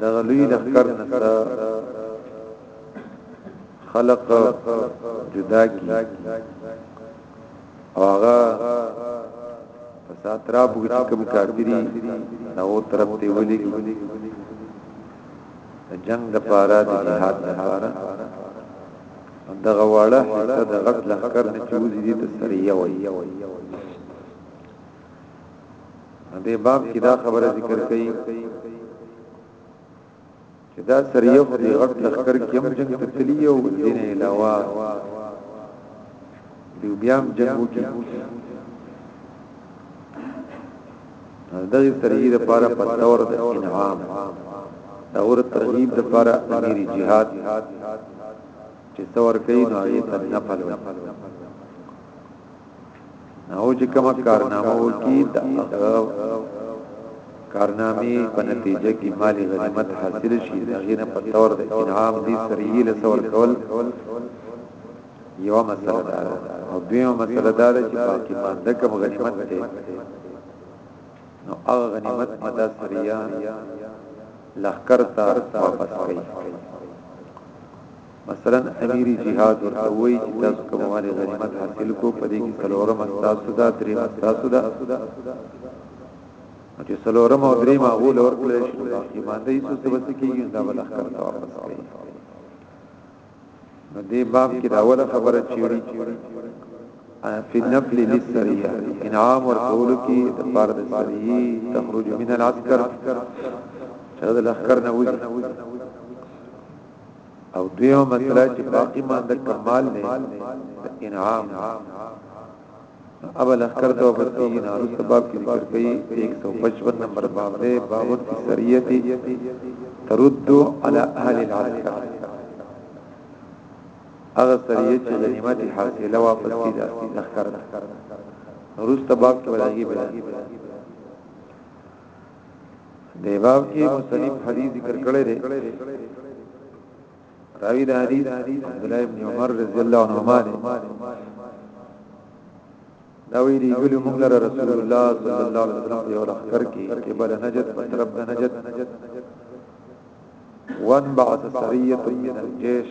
دغه لوی لخر نه خلق جدا کی او هغه ساترا بوګی کوم کافری دا او طرف ته ولي جنگ د پارا د جهاد د پارا دغه واړه حصہ د غټ لخر نه چوزي دي تسریه وي دې باب کې دا خبره ذکر کړي چې دا سریه په دې غټ لخر کې هم جنگ ته تللی او دین علاوه دی بیا هم جنگ وکړي دا یې سریه لپاره په تور د انعام دا اور ترغیب لپاره امیر جهاد چې څور کوي نو یې تنفل وي او چې کومه کارنامه وکړي د هغه کارنامې په نتیجه کې مالی غنیمت حاصل شي د غینه په تور د انعام دي سریه له څور کول یو مسله ده او دویمه مسله ده چې باقی مانده کوم غنیمت ته نو هغه غنیمت مدا سریه لخر ته واپس کوي مثلا امیر جهاد ورته وایي چې تاسو کومه غنیمت حاصل کو په دې کې څلورم تاسو دا درې تاسو دا چې څلورم او درې ما غول ورکړل شو باقي باندې څه څه بس کېږي دا بل اخر ته واپس کوي نو دې باب کې دا ولا خبره چیړي فی النفل للسریه انعام ورکول کې د فرد سریه تخرج من العسكر چې د لخر نه وځي او دویو مسله چې باقی مند کمال نه انعام اول اخر تو بلتی نار سبب کی ذکر کئی 155 نمبر باب دے باوت کی سریتی ترد علی اهل العسکر اغه سریت چې غنیمت حاصله واپس کی دا اخر نورست باب کې ولایي بیان دی باب کې مصنف حدیث ذکر کړی دی راوی د حدیث عبد الله ابن عمر رضی الله عنهما دی دا وی دی ګل موږ لره رسول الله صلی الله علیه وسلم یو لخر کې کې بل نجد په طرف د نجد وان بعث سریه من الجيش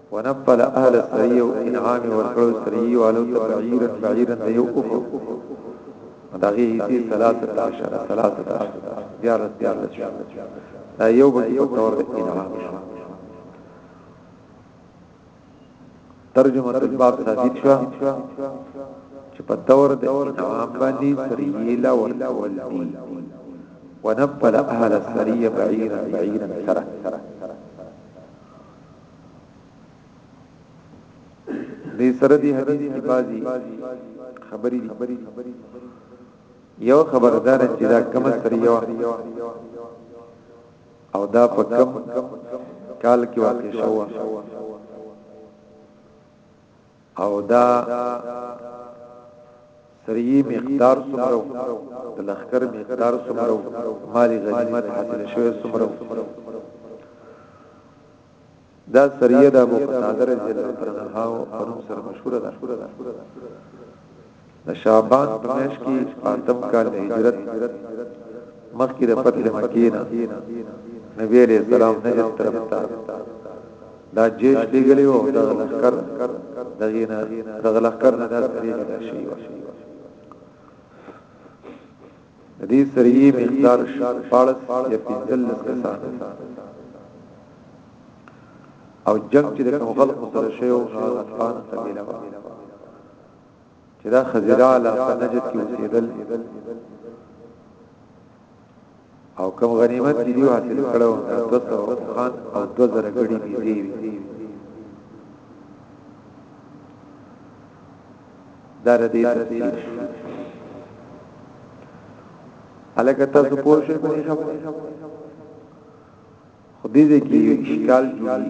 ونفل اهل السري او انعام ورکړو سري والو ته بعيرا بعيرا د یو اوخو دغه هيتي ثلاثه عشر ثلاثه عشر بیا رس بیا رس دا یو به په تور د انعام ترجمه الباب ثابت شو چې په تور د انعام باندې سري لا ورکول دي ونفل اهل السري بعيرا بعيرا سره دې سره دې حدیث کې بازي خبرې دي یو خبردار چې دا کم سره یو او دا په کم کال کې واقع شو او دا سریه مقدار سمرو د لخر مقدار سمرو مالی غنیمت حاصل شوی سمرو دا سریه د ابو قتاده رضی الله عنه او نوم سره مشهور ده د شعبان په میاشت کې اتم کال د هجرت مخکې د فتح مکې نه نبی عليه السلام نجد طرف ته دا جیش لګلی وو دا لخر دغه نه دغه لخر نه داس لري دا شی و دې سریه مقدار 14 یا 15 کسان او جنگ چې د کوم خلق سره شی او غطفان قبیله چې دا خزیرا له نجد کې اوسېدل او کوم غنیمت چې دیو حاصل کړو دا 200 خان او 2000 غړي دي دی دا ردی تفسیر الکه تاسو پوه شئ په دې خو دې کې اشکال جوړي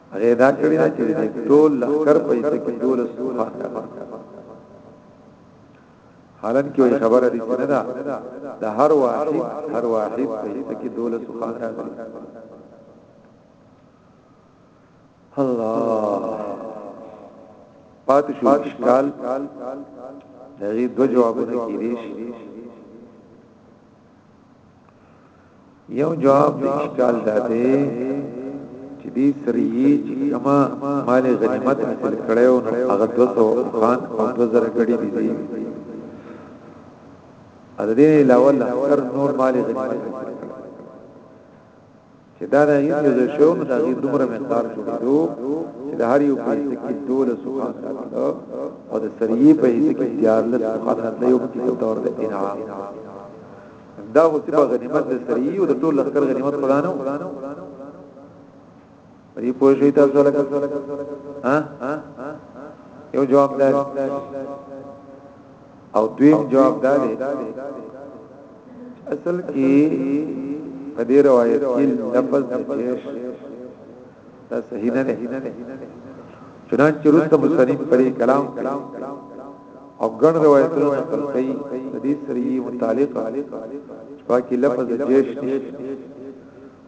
هغه دا کړی دا چې ټول لخر په یسه کې ټول سوخه حالان کې وي خبره دي چې نه دا د هر واحد هر واحد په یسه کې ټول سوخه راغلي الله پات شو اشکال دغه دو جوابونه کې دي یو جواب د اشکال دا دی چې دې سریه چې کما مال غنیمت حاصل کړو نو هغه 200 خان او 2000 غړي دي دي ا دې علاوه لهر نور مال غنیمت حاصل کړو چې دا د هغې یو ځای شو نو د هغې دومره مقدار جوړېدو چې د هر یو په حصه کې دولس سوخان راتلو او د سریې په حصه کې دیارلس سوخان راتلو یو پکې د دور د انعام دا خو سبا غنیمت د سریې او د ټول لښکر غنیمت خدانو دې پوه شئ تاسو لکه ها یو جواب دی او دویم جواب دا دی اصل کې په دې روایت کې لفظ د جیش دا صحیح نه دی چنانچه رسته مصنف پرې کلام او ګڼ روایتونه نقل کړي د دې سره یې متعلق پاکي لفظ جیش نشته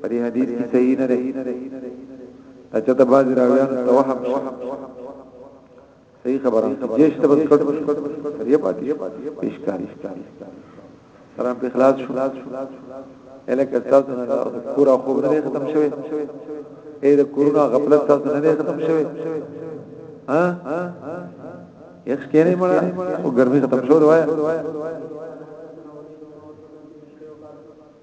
په دې حدیث کې صحیح نه دی دا چې ته باز راویان توهم صحیح خبره جیش ته بس کټ یې پاتې اشکال اشکال سلام په اخلاص شو الکه تاسو نه پورا خوب نه ختم شوی اې د کورونا غفلت تاسو نه ختم شوی ها یخ کېنه مړه او ګرمي ختم شو وایا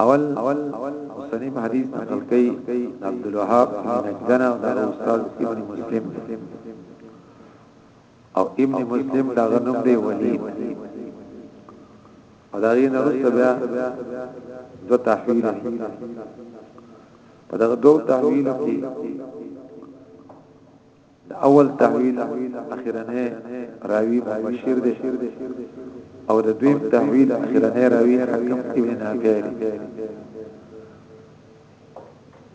اول مصنف حدیث نقل کوي عبد الوهاب نجدنا او دغه استاد ابن مسلم او ابن مسلم دا غنوم دی ولی او دا غي نرست بیا دو تحویل په دغه دو تحویل کې د اول تحویل اخرنه راوی مبشر دی او د دویم تحویل اخرنه راوی حکم ابن نافع دی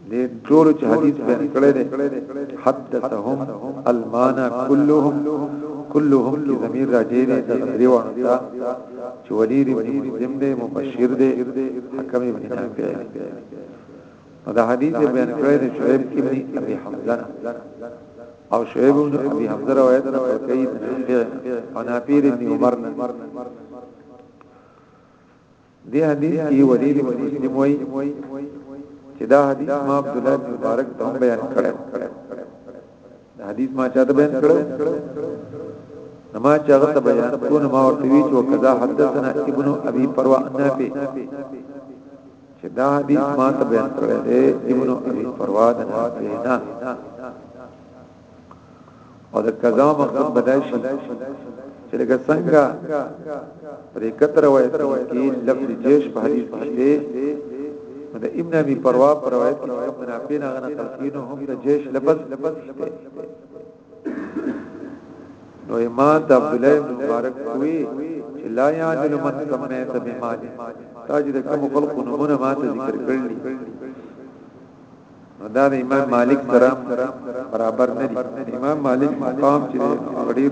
دې ټول چې حدیث بیان کړی دی حدثهم المانا كلهم كلهم کی ضمیر راجی دی د غریوان دا چې ولید ابن مسلم دی مبشر دی حکم ابن نافع دی دا حدیث بیان کړی دی شعیب ابن ابي حمزه او شعیب ابن ابي حمزه روایت نه کوي او نافیر ابن عمر نه دی حدیث کې ولید مسلم وای چې دا حدیث ما عبد الله بن مبارک ته بیان کړی دا حدیث ما چاته بیان کړو نما چاغه ته بیان کو نو ما ورته وی چې وکذا حدثنا ابن ابي پروا نافي چې دا حدیث ما ته بیان کړو دی ابن ابي پروا د نافي نه او د قضا مقصد بدای شي چې لکه څنګه پرې کتر روایت کې لفظ جیش په حدیث کې د ابن ابي پروا پر روایت کې کوم نافین هغه نقل کینو هم د جیش لفظ لفظ نو امام د عبد الله مبارک کوي چې لا يعدل من سميت بمال تاج د کوم خلق نمونه ما ته ذکر کړل نو دا د امام مالک سره برابر نه دي امام مالک مقام چې غډیر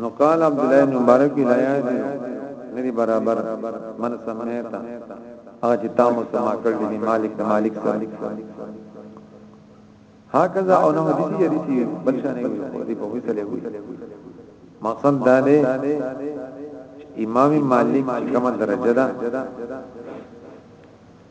نو قال عبد الله بن مبارک الایات ندی برابر من سمیتا هغه چې تاسو سما کړل دي مالک د مالک سره هکذا او نو دي چې دي چې بل شان یو خو دې په وسله وي مقصد دا دی امام مالک کومه درجه ده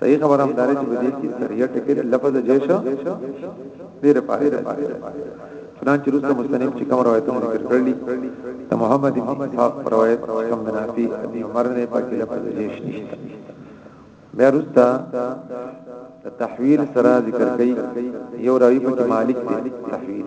صحیح خبره هم داري چې په دې کې سریه ټکی د لفظ جیش ډیر پاره دی چنانچه روسته مستنیم چې کوم روایتونه ذکر کړلی د محمد بن اسحاق روایت کوم نافی ابي عمر نه پکې لفظ جیش نشته بیا روسته د تحویل سره ذکر کړي یو راوی په مالک دی تحویل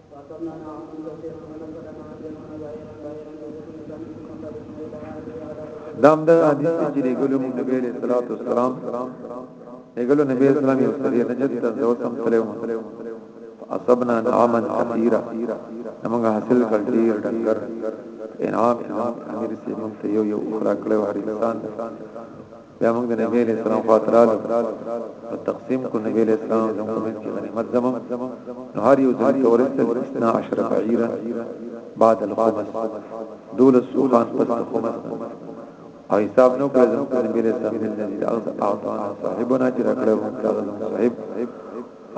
دام د حدیث چې لګلو موږ نبی عليه الصلاه والسلام لګلو نبی اسلام یو سړي نجد ته زو سم تلو اصبنا نعما كثيرا موږ حاصل کړ ډیر ډنګر انعام امام امیر سیمون ته یو یو اخرا کړو هر انسان بیا موږ د نبی علیہ السلام خاطرالو نو تقسیم کو نبی علیہ السلام زموږ په کې غنیمت زموږ نو هر یو ځل تورسته 12 بعیرا بعد الخمس دولس سوخان پس الخمس او حساب نو کړو زموږ نبی علیہ السلام د نبی اغز اعطانا صاحبنا چې راکړو موږ صاحب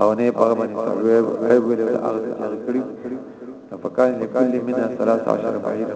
او نه په باندې صاحب ایب ویل اغز کړی فکان لكل منا 13 بعیرا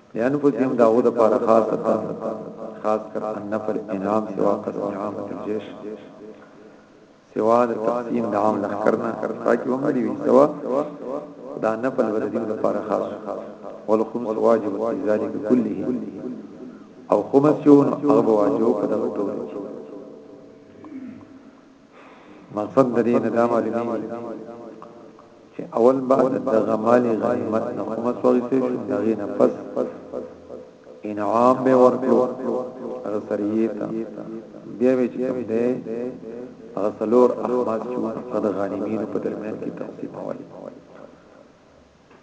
بیان په کې هم داغو د پاره خاص تا خاص کر ان پر انعام سوا قد انعام الجيش سوا د تقسیم د عام لخرنا پاکي هم دی سوا دا نه په ولدي د پاره خاص والخمس واجب في ذلك كله او خمس یو هغه واجب په دغه ټول مقصد درې نه دا معلومیږي چې اول بعد دغه مالی غنیمت نه کومه سوغی شي دغه نه پس انعام به ورکړو هغه سریه ته بیا به چې کوم دی هغه څلور احمد چې د غنیمینو په درمیان کې تقسیم وایي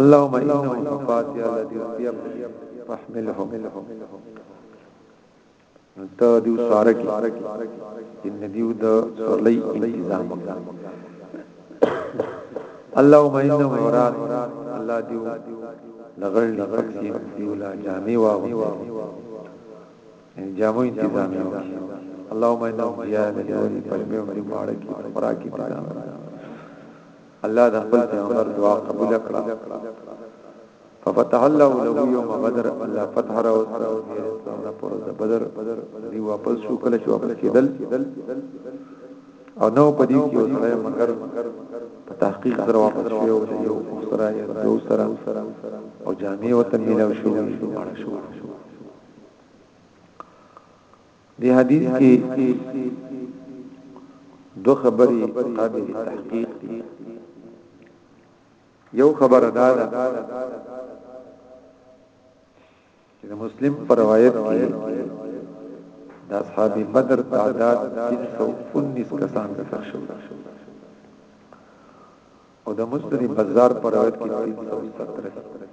اللهم انهم صفات يا الذي يبني فاحملهم انت دیو ساره کی ان دیو د سرلی انتظام اللهم انهم عورات الله دیو لغړ لغړ کی دیو لا جامع واغ جامو انتظام یو اللهم انه زیاد دی وری پر به عمر ماړه کی خوراک انتظام الله د خپل پیغمبر دعا قبول کړه ففتح الله له يوم بدر الله فتح را او اسلام را پر بدر دی واپس شو کله چې واپس کېدل او نو پدې کې وسره مگر په تحقیق سره واپس شو او یو سره یو سره او جامع وطن ملاو شو ماړه شو دی حدیث کې دو خبرې قابل تحقیق دي یو خبر ادا ده چې مسلم پر روایت کې د اصحاب بدر تعداد 319 کسان ذکر شو او د مسلم بازار پر روایت کې 317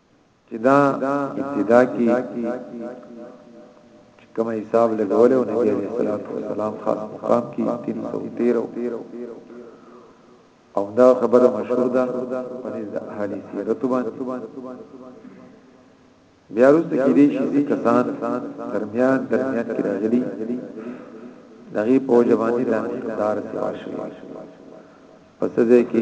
چې دا ابتدا کې کوم حساب لګولې او نبی عليه الصلاه والسلام خاص مقام کې 313 او دا خبره مشهور ده په نزد اهل سیرت باندې بیا وروسته کې دي چې کسان درمیان درمیان کې راغلي دغه په جوانی د انتظار سیوا شوی پس دې کې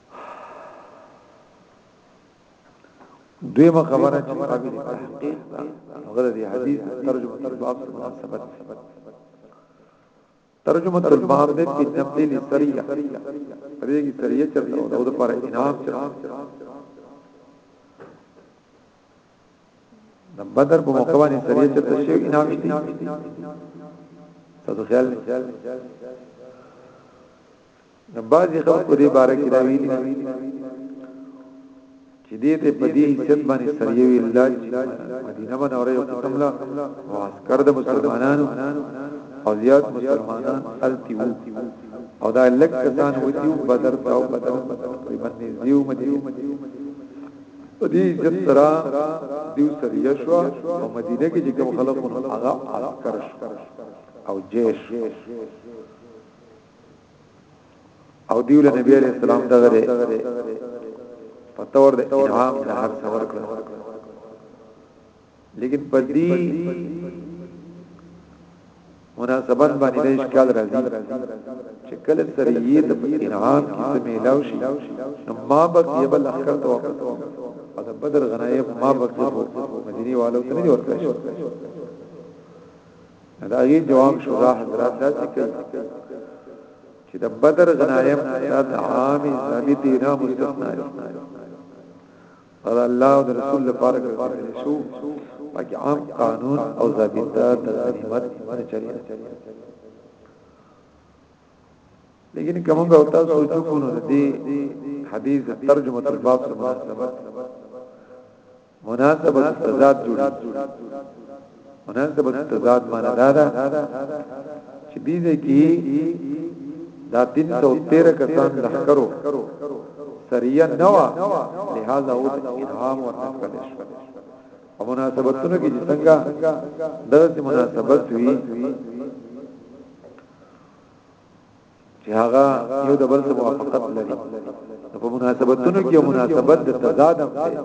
دویمه خبره چې قابل تحقیق غره دی حدیث ترجمه الباب مناسبت ترجمه الباب دې په نبی لسریه پرېږي سریه چرته او د پر انعام چرته د بدر په موقع باندې سریه چرته شی انعام شته تاسو خیال نو بعضی خلکو دې باره کې دا ویلي چې دې ته په دې حیثیت باندې سریوي الله چې مدینه منوره یو قسم لا معسكر د مسلمانانو او زیات مسلمانان التیو او دا لک کسان وتیو بدر ته او بدر تقریبا نیو مدینه په دې حیثیت سره دیو سریه شو او مدینه کې چې کوم خلکو هغه عسكر او جیش او دیو له نبی علیہ السلام دغه دی پتور د انعام د هر څور کړ لیکن په دې مناسبت باندې د اشکال راځي چې کله سره یې د انعام کې څه میلاو شي نو ما بقي بل احکر ته واپس او د بدر غنایب ما بقي مدینه والو ته نه ورکړي دا یې جواب شو دا حضرات دا چې کوي چې د بدر غنایم دا د عام اسلامي دینا مستثنا دي او الله او رسول لپاره کوي شو پکې عام قانون او ضابطه د غنیمت باندې چلی لیکن کومه او تاسو سوچو کو نه دي حدیث ترجمه تر باب سره مناسبت مناسبت تضاد جوړي مناسبت تضاد معنا دا ده چې دې دې کې دا 313 کسان لخرو سریه نوا لہذا او انعام ورته کړی او مناسبتونو کې څنګه دغه مناسبت وی چې هغه یو د بل سره موافقت لري په مناسبتونو کې یو مناسبت د تضاد هم دی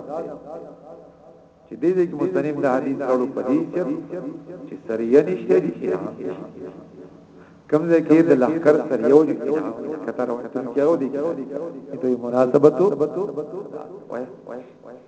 چې دې دې کې مستنیم د حدیث اړو پدې چې سریه نشته دي چې کم ځای کې د لخر سره یو دي کتر وختن کې یو دي ته مناسبتو وای وای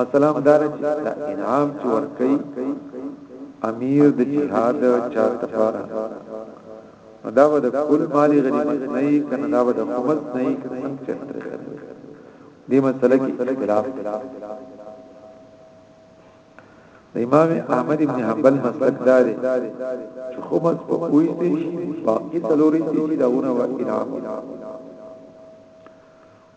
مثلا دا چې دا انعام چې ورکي امیر د جهاد چا تفاره دا به د کل مالی غنیمت نه ای کنه دا به د خمس نه ای کنه څنګه چتر دې مسله کې اختلاف دی امام احمد ابن حنبل مسلک دار چې خمس په کوی دی باقي تلوري دی دا ونه و انعام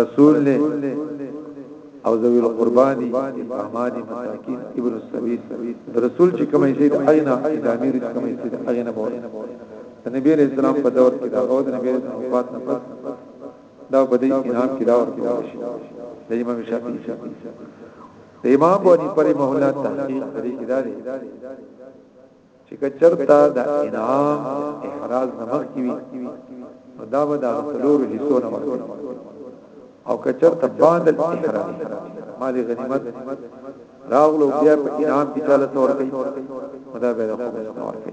رسول له او ذوی القربانی استعمالی مساکین ابن السبیل رسول چې کومې سي د اغنا ادامي رس کومې سي د اغنا مور د نبی رسول اسلام په دور کې دا او د نبی رسول وفات نه پس دا په دې انعام کې دا ورته شي د امام شافعي د امام بونی پر مولا تحقیق لري کداري چې کچرتا د انعام احراز نمخ کی وي نو دا به د سلور حصو نمخ او کچرتا بعد الاحراز مال غنیمت راغلو بیا په انعام کې چاله تور کوي مدا به د خپل ورکړي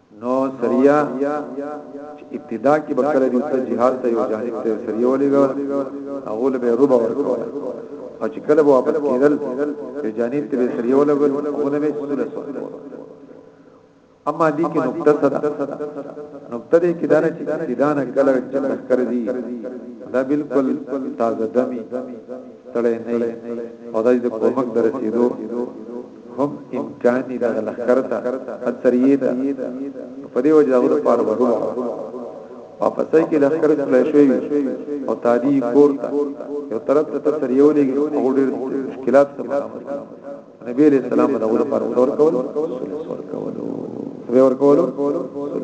نو سریه چې ابتدا کې به کله دوی ته جهاد ته یو جانب ته سریه ولېګا هغه له به روبه ورکول او چې کله به واپس کېدل یو جانب ته به سریه ولګول هغه له به سوله سو اما دې کې نقطه صدا نقطه دې کې دانه چې ابتدا نه کله چې تذکر دي دا بالکل تازه دمي تړې نه او دا د کومک درسېدو هم امکان دی دغه لخر ته اثریه ده په دې وجه هغه لپاره ورو واپس کې لخر کله شوی او تادی کور ته یو طرف ته اثریه ولګي او ډېر مشکلات ته مخامخ نبی علیہ السلام دغه لپاره ور کول ور کول ور کول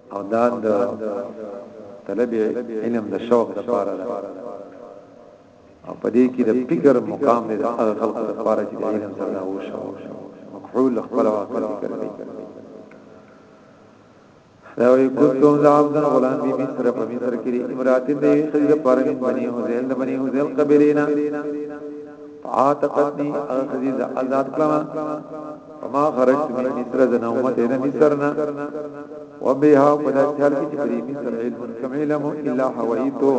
او دا د طلب علم د شوق لپاره ده او په دې کې د فکر مقام دی د هغه خلکو لپاره چې د علم سره او شو مقحول خپل واقع ذکر دی دا وی کوم د عبد غلام بی بی سره په مصر کې امرات دې خزه پرمن بني حسین د بني حسین قبلینا عاتقتنی اخذ آزاد کړه وما خرجت من مصر زنا ومت الى مصرنا وبها قد اتحال کی چپری مصر علم کم علم الا حویتو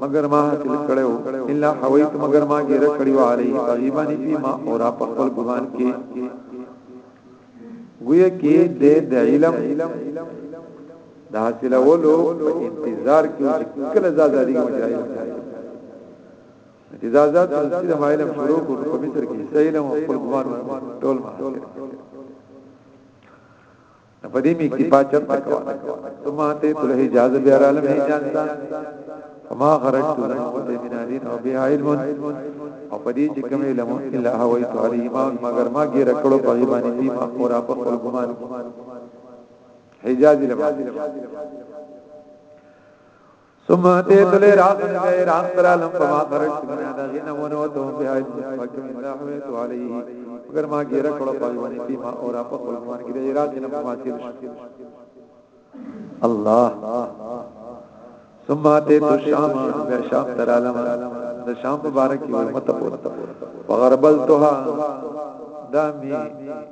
مگر ما حاصل کړو الا حویت مگر ما غیر کړو علی طیبانی فی ما اور اپ خپل ګمان کی گویا کی د علم د حاصلولو انتظار کې کله زاده دي مجاهد اجازه د سیده مایل شروع کو په مصر کې سیل او خپل ګوان ټول محاصره په دې می کې پاتم تکوا ثم ته تل اجازه بیا عالم حجاز تا فما خرجت من قوت من علم او بها علم او په دې چې کوم علم الا هو ایت علی ایمان مگر ما کې رکړو په ایمان دې ما خورا په خپل ګمان حجاز لبا ثم اتيت العراق من العراق ترى لم فما خرجت من هذا غنى ونوته بها فكم لا حويت عليه اگر ما غير کړه پایوانی پی ما اور اپ خپل مان کې عراق نه ما تیر الله ثم اتيت الشام من شام ترى لم د شام مبارک یو مت پوت وغربلتها دامي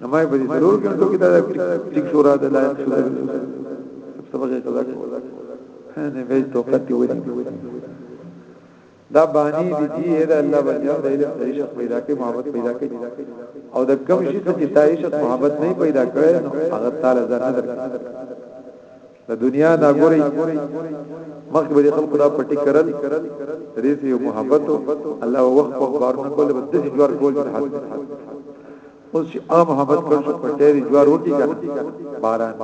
نو ما په دې ضرور ګڼو کې دا ټیک شورا د لایق شورا سبقه قضا کو نه به توقت دی ودی دا بانی دی دی دا الله باندې د علم د عشق پیدا کې محبت پیدا کې او د کم شي ته چې عشق محبت نه پیدا کړي نو هغه تعالی ځان درکړي د دنیا دا ګوري مخکې به خلکو دا پټي کرل ریس یو محبت الله وخت په بار نه کول به د جوار کول نه حل اوس چې عام محبت کړ شو په ډېری جوار وکی کړ باران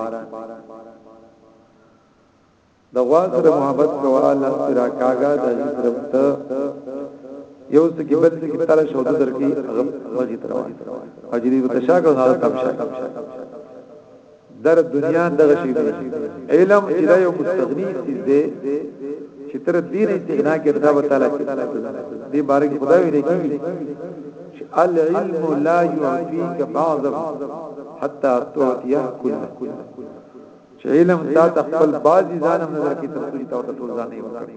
د غوا سره محبت کوا الله سره کاغا د درمت یو څه کې بل څه کې تعالی شو درکې غم وږي تر وایي اجری وتشاګو نه تم شاګو در دنیا دغه شی دی علم چې دا یو مستغنی څه دی چې تر دین استغنا کې رضا وتعالى دې باره کې خدای ویل کیږي چې العلم لا يعطيك بعضا حتى تعطيه كله چې علم تا تخپل بعضی ځانم نظر کې تر څو تا ټول ځان نه وکړي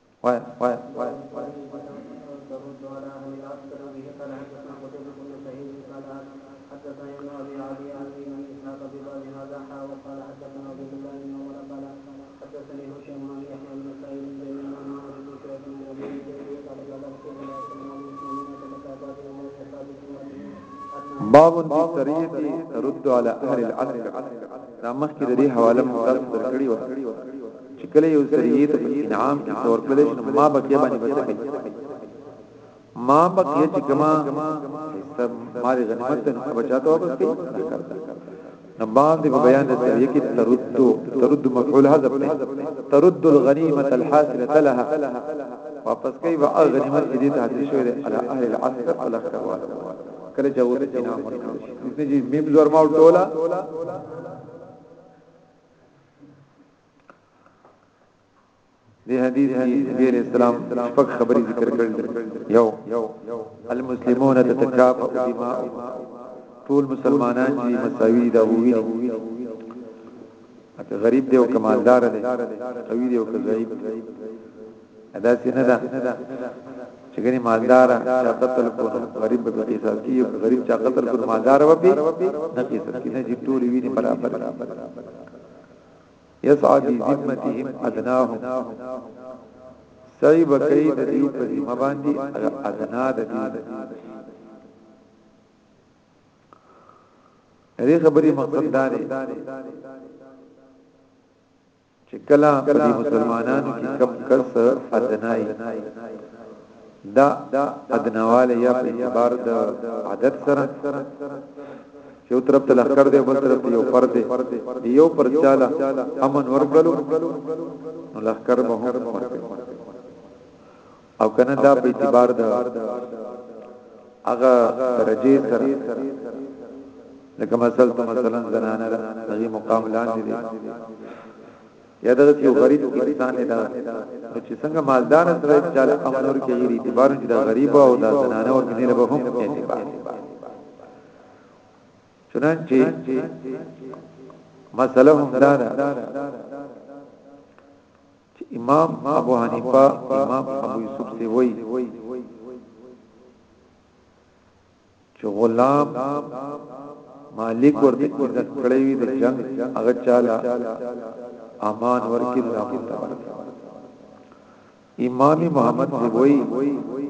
وای وای باب فی طریق ترد علی اهل العصر دا مخکې د دې حواله مختصر کړی و چې کله یو سړی ته انعام کې تور کړل شي ما بقیه باندې بچي ما بقیه چې کما سب مال غنیمت ته بچاته واپس کړي نو باندې په بیان د سریه کې ترد ترد مفعول حذف ترد الغنیمه الحاصله لها واپس کوي وا غنیمت دې ته حاصل شوی دی على اهل العصر على خروال کله چې وته انعام ورکړي چې میم زور ما ټولا دی حدیث دی نبی علیہ السلام شپږ خبرې ذکر کړل یو المسلمون تتکافئ دماء ټول مسلمانان چې مساوي دا وویني اته غریب دی او کمالدار دی قوي دی او ضعیف ادا سي نه ده چې ګني مالدار چا قتل کو غریب به کې حساب کیږي غریب چا قتل کو مالدار و به نه کې حساب کیږي چې ټول ویني برابر یسعا بی ذمتهم ادناهم سعی بکی د دیو په ذمہ باندې ادنا د دیو دې خبرې مقصد دا دی چې کله په دې مسلمانانو کې کم کس ادنای دا ادنواله یا په اعتبار د عدد سره چې یو طرف ته لخر دی بل طرف یو پر دی یو پر چاله امن ورکړو نو لخر به هم ورکړي او کنه دا په اعتبار د هغه درجه سره لکه مثلا مثلا زنانه هغه مقام لاندې دي یا دا یو غریب انسان دی نو چې څنګه مالدار سره چاله امنور کې غیر اعتبار چې دا غریب او دا زنانه ور کې نه به هم اعتبار چنانچه مسله هم دا ده چې امام ابو حنیفه امام ابو یوسف سی وای چې غلام مالک ورته عزت کړی وي د جنگ هغه چاله امان ورکی د متبر امام محمد دی وای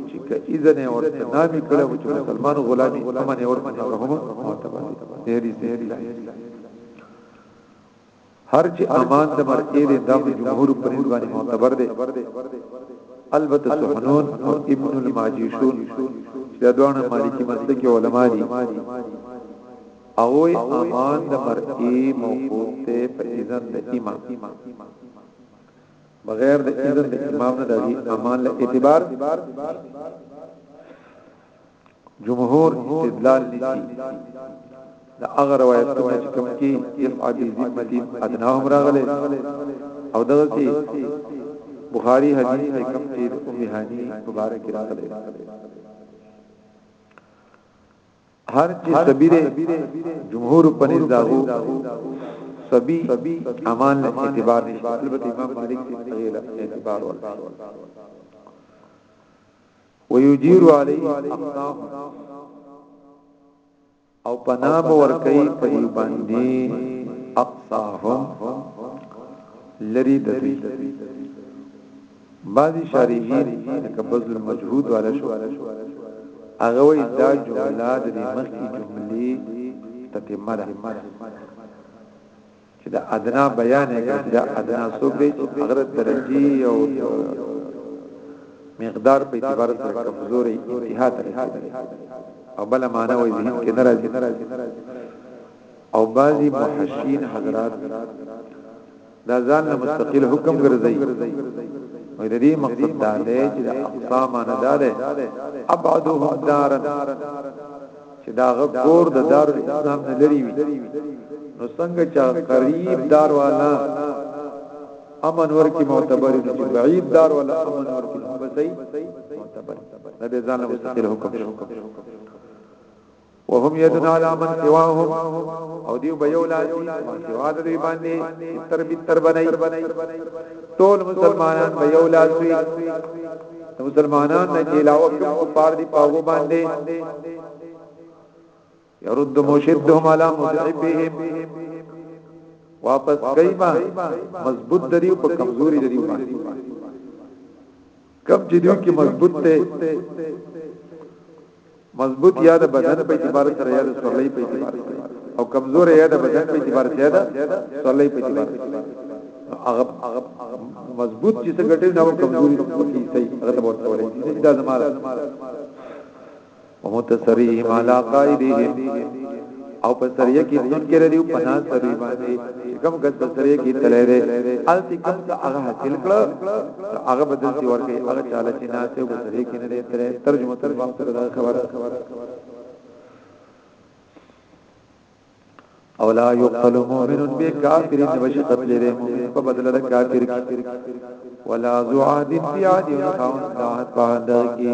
چې که اذن ورته نامي کړو چې مسلمان غلامي امن ورته هم متبر دی حدیث دی هر چې امان د مرکې دی دا په جمهور پر باندې معتبر دی البته سحنون او ابن الماجشون چې دا دوه مالکی مسلکی علما دي او امان د مرکې موقوف ته په اذن د امام بغیر د اذن د امام نه دی امان له اعتبار جمهور استدلال نشي دا هغه روایتونه چې کوم کې دفعه بي ذمتي ادنا هم راغله او دغه کې بخاری حدیث کې کوم چې ام هاني مبارک راغله هر چې سبيره جمهور پنځ داغو سبي امان له اعتبار نشته البته امام مالک دې اعتبار ورته ويجير عليه اقدام او پنا باور کوي په دې باندې اقصاهم لري د دوی بعضی شارحین لکه بذل مجهود والا شو هغه وی دا جمله د مخکې جملې تتمه ده چې دا ادنا بیان یې کړ دا ادنا څوک دی چې حضرت درجی او مقدار په اعتبار سره کمزوري انتها ته رسیدلی او بل معنا وایي ذهن کې ناراضي او بعضی محشین حضرات دا ځان له مستقل حکم ګرځي وې د دې مقصد دا دی چې د اقصا معنا دا ده ابعدهم دارن چې دا غ کور د دار الاسلام نه لري وي نو څنګه چې قریب دار والا امن ورکی معتبر دي چې بعید دار والا امن ورکی هم بسې معتبر دا به ځان له مستقل حکم وهم يدن على من سواهم او دیو به یو لاسي ما سوا د دوی باندې تر بي تر بنای ټول مسلمانان به یو لاسي د مسلمانانو نه علاوه کوم کفار دي په هغه باندې يرد مشدهم على مذعبهم واپس کایما مضبوط دریو په کمزوري دریو باندې کم چې دوی کې مضبوط ته مضبوط یا د بدن په اعتبار سره یا د سورلۍ په اعتبار سره او کمزور یا د بدن په اعتبار سره ده سورلۍ په اعتبار سره هغه مضبوط چې څه ګټي نه کمزوري په کې صحیح هغه ته ورته ولې دا زماره ومتصریهم علی قائدهم او په سریه کې دن کې لري په ناس سری باندې چې کوم کس په سریه کې تللی دی الته کوم څه هغه حاصل کړه هغه بدل سی ورکړي هغه چاله چې ناس یو په سریه کې نه دی تللی ترجمه تر باب سره دا خبره او لا یقتل مؤمن بکافر نبش قتل دی مؤمن په بدل د کافر کې ولا ذو عهد فی عهد خاون دا عهد په عهد کې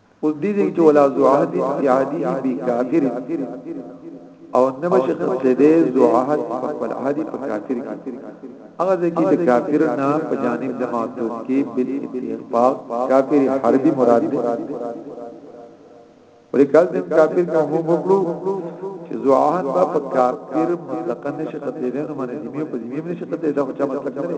اوس دې دې چې ولا زعهد یادی بی کافر او نبه چې قصې دې زعهد په خپل عهد په کافر کې هغه دې کې د کافر نه په جانب د معتوب کې بل اتفاق کافر حربي مراد دې ولې کله دې کافر کوم وکړو چې زعهد په کافر مطلقاً نشي قصې دې نه منې دې په دې نشي قصې دا خو چا مطلق نه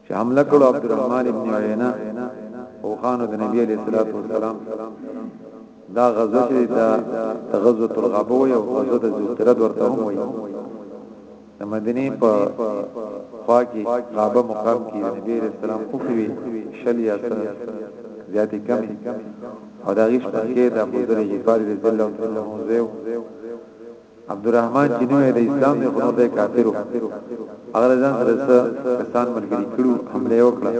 چې حمله کړو عبدالرحمن ابن عینه او خانو د نبی علیہ الصلوۃ والسلام دا غزوه چې دا غزوه الغابه وي او غزوه د ذوالقرد ورته هم وي د مدینه په خوا کې غابه مقام کې نبی علیہ السلام خو کوي شلیا سره زیاتې کمی او دا غیش پکې د ابو ذر غفاری رضی الله عنه زیو عبدالرحمن چې نوې د اسلام نه خنور دی کافرو هغه ځان سره سره کسان ملګری کړو حمله وکړه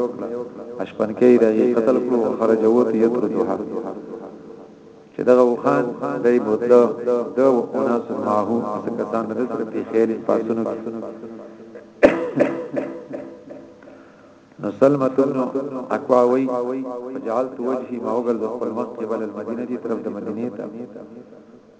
اشپن کې د قتل کړو او خرج ووت یتر دوه چې دغه وخان دای بوتلو د اناس ماهو څه کسان د سره په خیر پاسونو کې نو سلمہ ابن اقواوی فجعلت وجهي ما وغل د خپل مخ قبل المدینه دي طرف د مدینه ته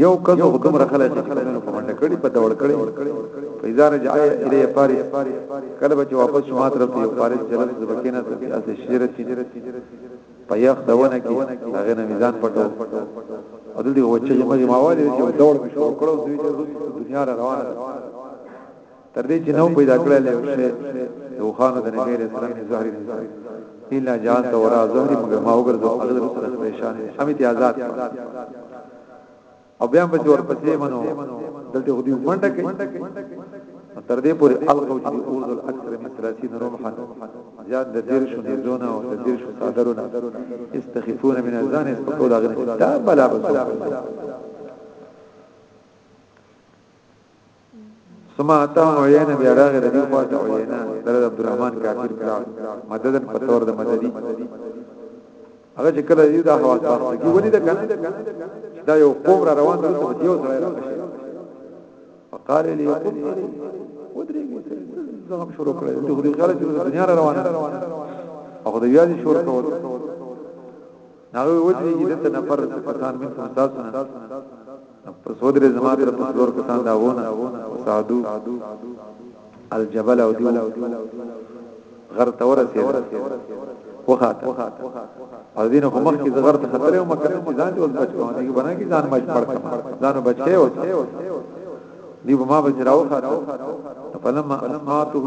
یو کس خو دومره خلک چې کمونو په منډه کړي په دور کړي په اداره جای الیه پاری کله به چې واپس شما تر په یو پاری چلل د بکینه ته اس شیر چې په یخ دونه کې هغه نه میزان پټو او دې وچه یې مې ماواله چې دور مې شروع کړو دوی چې دنیا روانه تر دې چې نو پیدا کړل یو شی د وخانو د نبی رسول الله زهري نزل الا جان ته ورا زهري مگر ما وګرځو حضرت سره پریشان امیت آزاد او بیا په جوړ پسې منو دلته خو دې منډه کوي تر دې پورې الغو چې اورد الاکثر من 30 رمحا زیاد د دیر شو نزونه او د دیر شو صادرونه استخفون من الزان استقول اغنه دا بلا بس سما تا عین بیا راغی د دې خواته عین در عبدالرحمن کافر کړه مدد په تور د مددي هغه چې کله یو دا حواس پاسه کی ولې دا کنه دا یو قوم را روان دي ته یو سره راځي فقال لي قم ودريږي زغم شروع کړل ته دې خلک دنیا روانه او خدای یې شروع کړو هغه وویل چې دته نفر کسان من کوم تاسو نه په سودره زما تر په څلور کسان دا ونه سعدو الجبل او دیو غر تور سید وخات او دینه کوم مخ کې زغر ته خطر او مکه ځان ته ول بچو نه بنا کې ځان مج پړ ځان بچي او دی ما به راو خاطر فلما اسمعتهم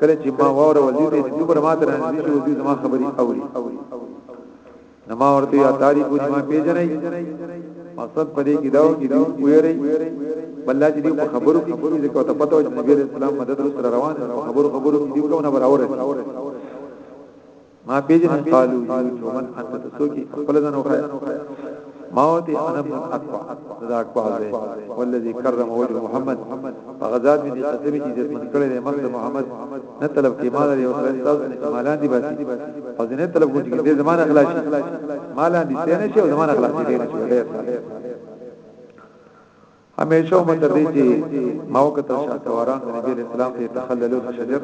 کله چې ما واره ولید چې دوبر ما تر نږدې شو دي زما خبري اوري نما ورته یا تاریخ ما پیژنې مقصد پدې کې داو چې دی ویری بل چې دی په خبرو کې کوي ځکه ته پته وایي نبی رسول الله مدد سره روان خبرو خبرو کې دی کومه برابر ما پیجن قالو یو من انت تسوکی خپل ځان وخای ما وتی انا من اقوا دا اقوا دی والذي کرم وجه محمد غزاد می قسمی چې عزت من کړی مخ محمد نه طلب کې مال دی او تاسو نه مالان دی باسي او نه طلب کوم چې دې زمانه خلاص مالان دي څه نه شي او زمانه خلاص دي نه شي همیشه عمر تر دې چې ما وکتل شاه سواران د نبی اسلام په تخللو شجر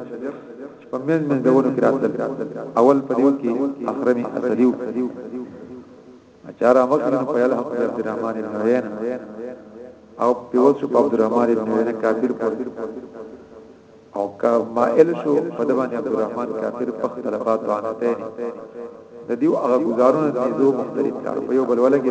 په من من دورو کې راتل اول په دیو کې اخرمی اصلیو اچارا مکه په یل حق عبد الرحمن بن عین او په وڅو په عبد الرحمن بن عین کافر پر او کا مائل شو په دبان عبد الرحمن کافر په اختلافات وانته د دیو هغه گزارونه د دوه مختلف کار په یو بل ولګي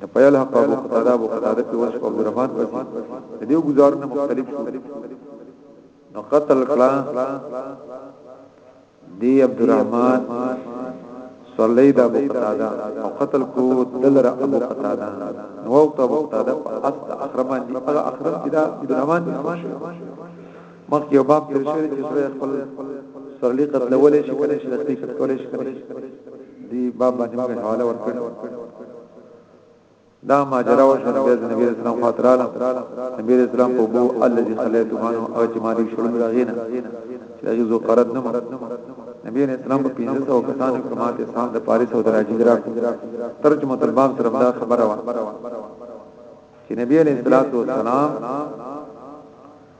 د پیل حق ابو قتاده ابو قتاده په وصف عبد الرحمن پسې دې گزار نه مختلف شو نو قتل کړه دی عبد الرحمن صلی دا ابو قتاده او قتل کو دلر ابو قتاده نو وقت ابو قتاده په اصل اخرمان دی هغه اخرم چې دا عبد الرحمن دی مخکې یو باب تیر شوی چې سره خپل سرلی قتلولې شي کله چې لسی کولې شي کله دی باب باندې موږ حواله ورکړ دا ماجرا او شنو د نبی اسلام خاطراله نبی اسلام په بو الذي خليته مانو او چې مالي شړم راغینا چې هغه زو قرات نه نبی علیہ السلام په 1500 کسانو کې ماته اسلام د پاریس او دراجی درا ترجمه طلبان سره دا خبره و چې نبی علیہ السلام